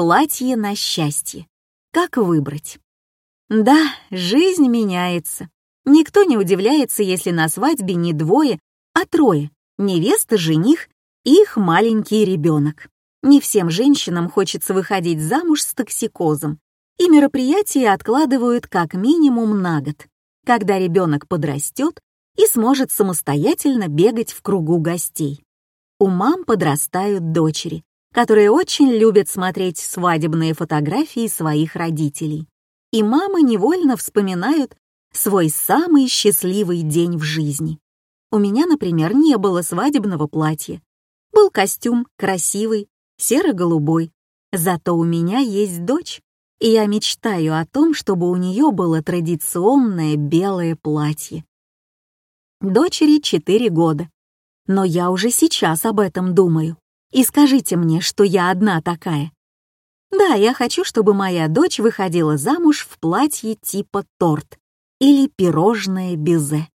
Платье на счастье. Как выбрать? Да, жизнь меняется. Никто не удивляется, если на свадьбе не двое, а трое. Невеста, жених и их маленький ребенок. Не всем женщинам хочется выходить замуж с токсикозом, и мероприятия откладывают как минимум на год, когда ребенок подрастет и сможет самостоятельно бегать в кругу гостей. У мам подрастают дочери, которые очень любят смотреть свадебные фотографии своих родителей. И мамы невольно вспоминают свой самый счастливый день в жизни. У меня, например, не было свадебного платья. Был костюм, красивый, серо-голубой. Зато у меня есть дочь, и я мечтаю о том, чтобы у нее было традиционное белое платье. Дочери 4 года, но я уже сейчас об этом думаю. И скажите мне, что я одна такая. Да, я хочу, чтобы моя дочь выходила замуж в платье типа торт или пирожное безе.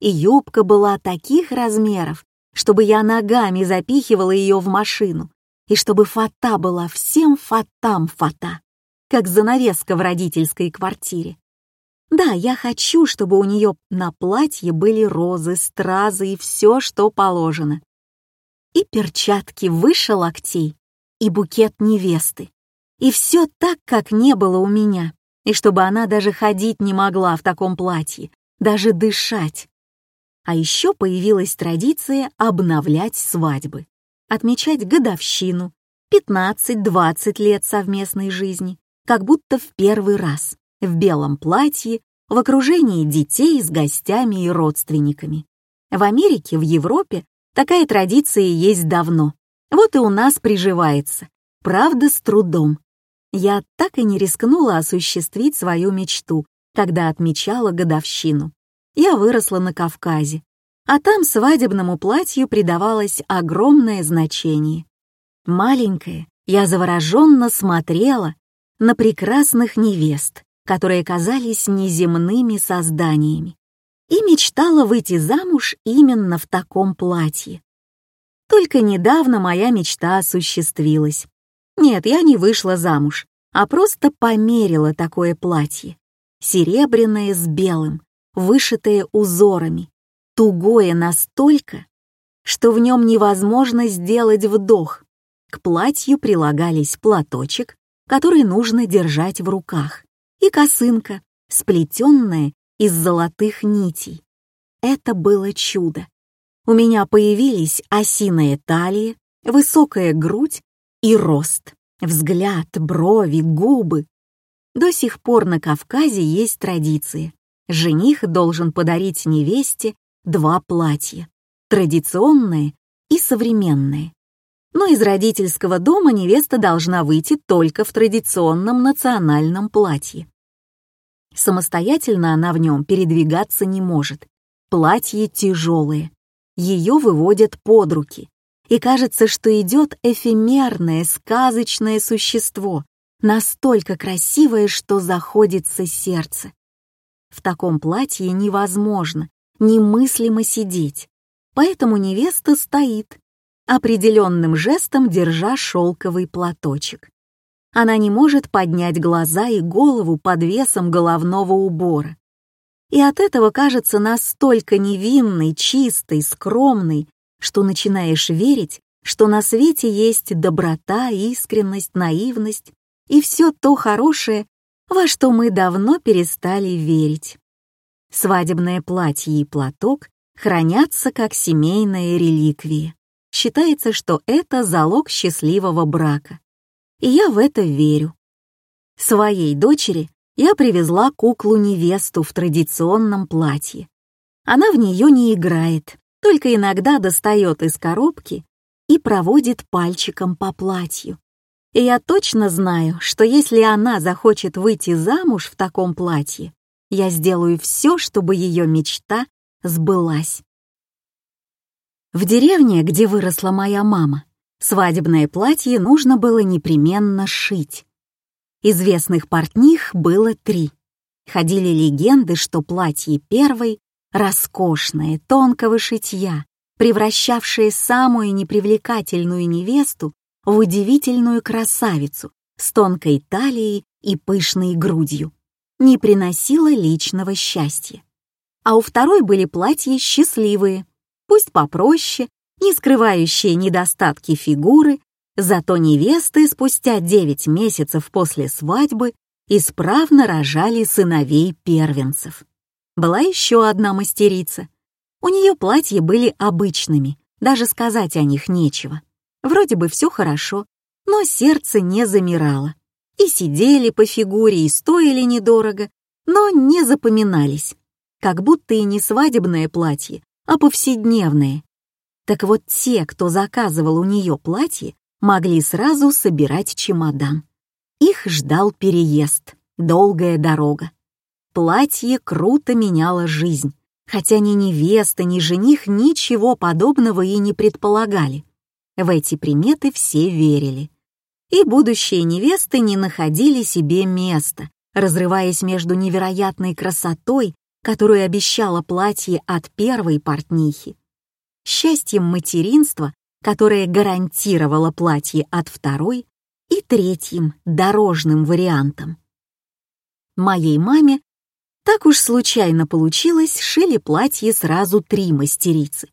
И юбка была таких размеров, чтобы я ногами запихивала ее в машину, и чтобы фата была всем фатам фата, как занавеска в родительской квартире. Да, я хочу, чтобы у нее на платье были розы, стразы и все, что положено и перчатки выше локтей, и букет невесты. И все так, как не было у меня, и чтобы она даже ходить не могла в таком платье, даже дышать. А еще появилась традиция обновлять свадьбы, отмечать годовщину, 15-20 лет совместной жизни, как будто в первый раз, в белом платье, в окружении детей с гостями и родственниками. В Америке, в Европе Такая традиция есть давно. Вот и у нас приживается. Правда, с трудом. Я так и не рискнула осуществить свою мечту, когда отмечала годовщину. Я выросла на Кавказе, а там свадебному платью придавалось огромное значение. Маленькая, я завороженно смотрела на прекрасных невест, которые казались неземными созданиями и мечтала выйти замуж именно в таком платье. Только недавно моя мечта осуществилась. Нет, я не вышла замуж, а просто померила такое платье. Серебряное с белым, вышитое узорами, тугое настолько, что в нем невозможно сделать вдох. К платью прилагались платочек, который нужно держать в руках, и косынка, сплетенная из золотых нитей. Это было чудо. У меня появились осиная талия, высокая грудь и рост, взгляд, брови, губы. До сих пор на Кавказе есть традиция. Жених должен подарить невесте два платья, традиционное и современное. Но из родительского дома невеста должна выйти только в традиционном национальном платье. Самостоятельно она в нем передвигаться не может. Платье тяжелое. Ее выводят под руки. И кажется, что идет эфемерное, сказочное существо, настолько красивое, что заходится сердце. В таком платье невозможно, немыслимо сидеть. Поэтому невеста стоит, определенным жестом держа шелковый платочек. Она не может поднять глаза и голову под весом головного убора. И от этого кажется настолько невинной, чистой, скромной, что начинаешь верить, что на свете есть доброта, искренность, наивность и все то хорошее, во что мы давно перестали верить. Свадебное платье и платок хранятся как семейная реликвия. Считается, что это залог счастливого брака и я в это верю. Своей дочери я привезла куклу-невесту в традиционном платье. Она в нее не играет, только иногда достает из коробки и проводит пальчиком по платью. И я точно знаю, что если она захочет выйти замуж в таком платье, я сделаю все, чтобы ее мечта сбылась. В деревне, где выросла моя мама, Свадебное платье нужно было непременно шить. Известных портних было три. Ходили легенды, что платье первой — роскошное, тонкого шитья, превращавшее самую непривлекательную невесту в удивительную красавицу, с тонкой талией и пышной грудью, не приносила личного счастья. А у второй были платья счастливые, пусть попроще, не скрывающие недостатки фигуры, зато невесты спустя 9 месяцев после свадьбы исправно рожали сыновей первенцев. Была еще одна мастерица. У нее платья были обычными, даже сказать о них нечего. Вроде бы все хорошо, но сердце не замирало. И сидели по фигуре, и стоили недорого, но не запоминались. Как будто и не свадебное платье, а повседневное. Так вот те, кто заказывал у нее платье, могли сразу собирать чемодан. Их ждал переезд, долгая дорога. Платье круто меняло жизнь, хотя ни невеста, ни жених ничего подобного и не предполагали. В эти приметы все верили. И будущие невесты не находили себе места, разрываясь между невероятной красотой, которую обещало платье от первой портнихи, счастьем материнства, которое гарантировало платье от второй, и третьим, дорожным вариантом. Моей маме так уж случайно получилось, шили платье сразу три мастерицы.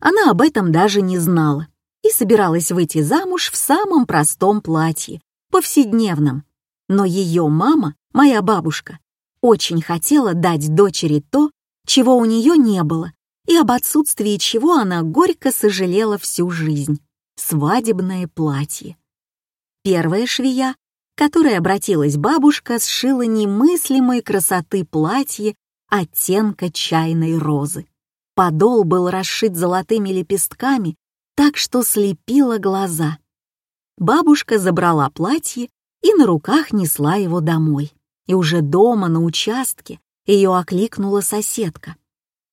Она об этом даже не знала и собиралась выйти замуж в самом простом платье, повседневном. Но ее мама, моя бабушка, очень хотела дать дочери то, чего у нее не было, и об отсутствии чего она горько сожалела всю жизнь — свадебное платье. Первая швея, которой обратилась бабушка, сшила немыслимой красоты платье оттенка чайной розы. Подол был расшит золотыми лепестками, так что слепило глаза. Бабушка забрала платье и на руках несла его домой. И уже дома, на участке, ее окликнула соседка.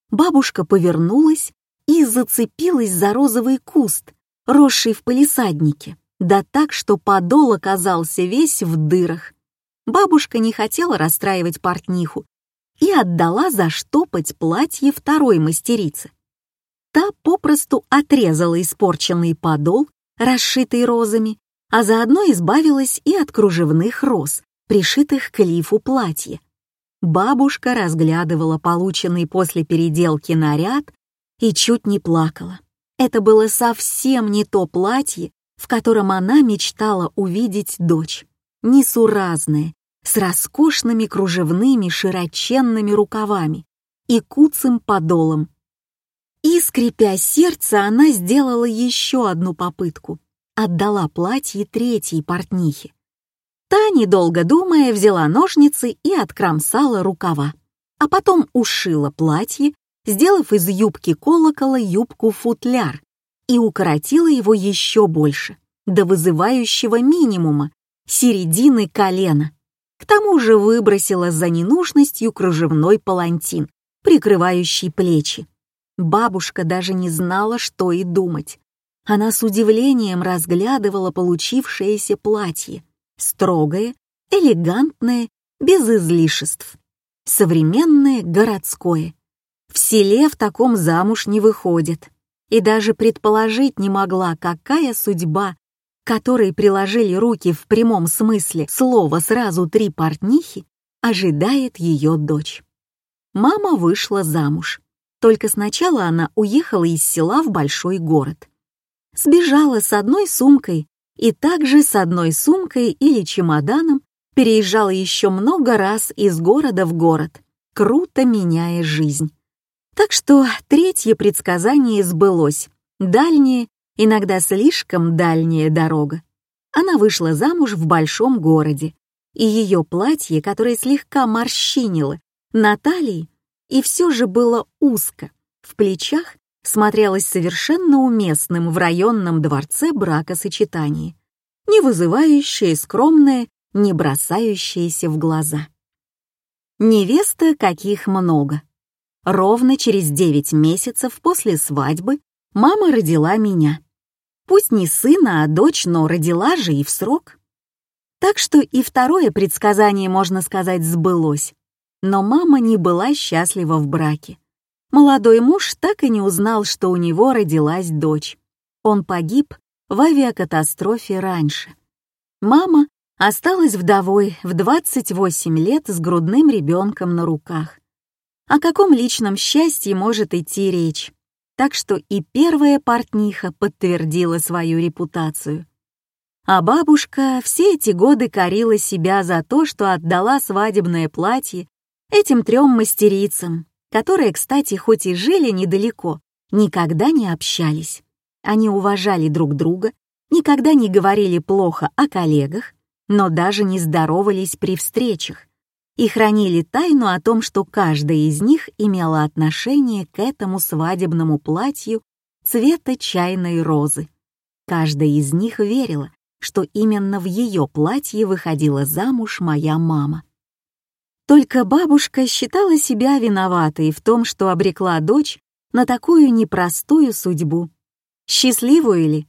Бабушка повернулась и зацепилась за розовый куст, росший в палисаднике да так, что подол оказался весь в дырах. Бабушка не хотела расстраивать портниху и отдала заштопать платье второй мастерицы. Та попросту отрезала испорченный подол, расшитый розами, а заодно избавилась и от кружевных роз, пришитых к лифу платья. Бабушка разглядывала полученный после переделки наряд и чуть не плакала. Это было совсем не то платье, в котором она мечтала увидеть дочь, несуразная, с роскошными кружевными широченными рукавами и куцым подолом. И, скрипя сердце, она сделала еще одну попытку, отдала платье третьей портнихе. Та, недолго думая, взяла ножницы и откромсала рукава, а потом ушила платье, сделав из юбки колокола юбку-футляр и укоротила его еще больше, до вызывающего минимума, середины колена. К тому же выбросила за ненужностью кружевной палантин, прикрывающий плечи. Бабушка даже не знала, что и думать. Она с удивлением разглядывала получившееся платье. Строгое, элегантное, без излишеств. Современное, городское. В селе в таком замуж не выходит и даже предположить не могла, какая судьба, которой приложили руки в прямом смысле слова сразу три портнихи, ожидает ее дочь. Мама вышла замуж. Только сначала она уехала из села в большой город. Сбежала с одной сумкой и также с одной сумкой или чемоданом переезжала еще много раз из города в город, круто меняя жизнь. Так что третье предсказание сбылось. Дальняя, иногда слишком дальняя дорога. Она вышла замуж в большом городе, и ее платье, которое слегка морщинило, на талии, и все же было узко, в плечах смотрелось совершенно уместным в районном дворце бракосочетании, не вызывающее скромное, не бросающееся в глаза. Невеста каких много. Ровно через 9 месяцев после свадьбы мама родила меня. Пусть не сына, а дочь, но родила же и в срок. Так что и второе предсказание, можно сказать, сбылось. Но мама не была счастлива в браке. Молодой муж так и не узнал, что у него родилась дочь. Он погиб в авиакатастрофе раньше. Мама осталась вдовой в 28 лет с грудным ребенком на руках. О каком личном счастье может идти речь? Так что и первая портниха подтвердила свою репутацию. А бабушка все эти годы корила себя за то, что отдала свадебное платье этим трем мастерицам, которые, кстати, хоть и жили недалеко, никогда не общались. Они уважали друг друга, никогда не говорили плохо о коллегах, но даже не здоровались при встречах и хранили тайну о том, что каждая из них имела отношение к этому свадебному платью цвета чайной розы. Каждая из них верила, что именно в ее платье выходила замуж моя мама. Только бабушка считала себя виноватой в том, что обрекла дочь на такую непростую судьбу. Счастливую ли?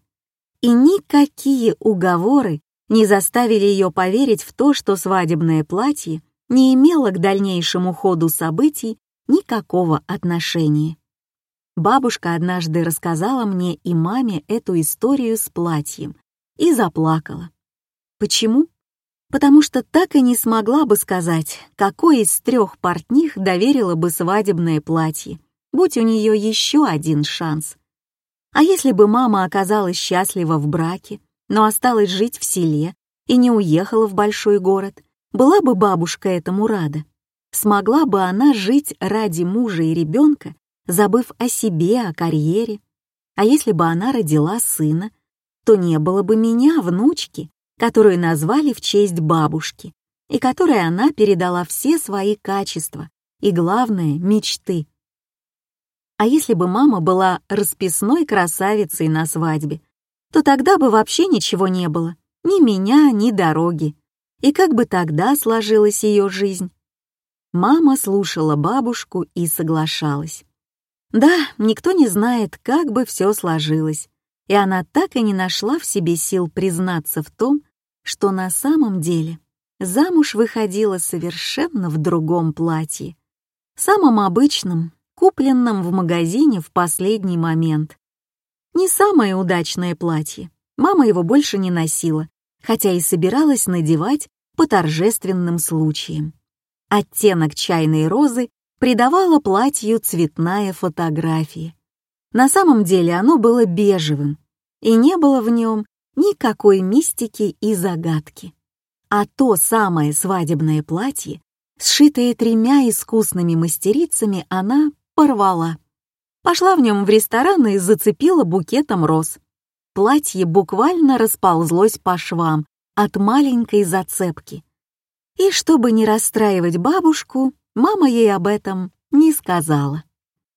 И никакие уговоры не заставили ее поверить в то, что свадебное платье не имело к дальнейшему ходу событий никакого отношения. Бабушка однажды рассказала мне и маме эту историю с платьем и заплакала. Почему? Потому что так и не смогла бы сказать, какой из трех портних доверила бы свадебное платье, будь у нее еще один шанс. А если бы мама оказалась счастлива в браке, но осталась жить в селе и не уехала в большой город, была бы бабушка этому рада. Смогла бы она жить ради мужа и ребенка, забыв о себе, о карьере. А если бы она родила сына, то не было бы меня, внучки, которую назвали в честь бабушки, и которой она передала все свои качества и, главное, мечты. А если бы мама была расписной красавицей на свадьбе, то тогда бы вообще ничего не было, ни меня, ни дороги. И как бы тогда сложилась ее жизнь? Мама слушала бабушку и соглашалась. Да, никто не знает, как бы все сложилось, и она так и не нашла в себе сил признаться в том, что на самом деле замуж выходила совершенно в другом платье, самом обычном, купленном в магазине в последний момент. Не самое удачное платье, мама его больше не носила, хотя и собиралась надевать по торжественным случаям. Оттенок чайной розы придавала платью цветная фотография. На самом деле оно было бежевым, и не было в нем никакой мистики и загадки. А то самое свадебное платье, сшитое тремя искусными мастерицами, она порвала. Пошла в нем в ресторан и зацепила букетом роз. Платье буквально расползлось по швам от маленькой зацепки. И чтобы не расстраивать бабушку, мама ей об этом не сказала.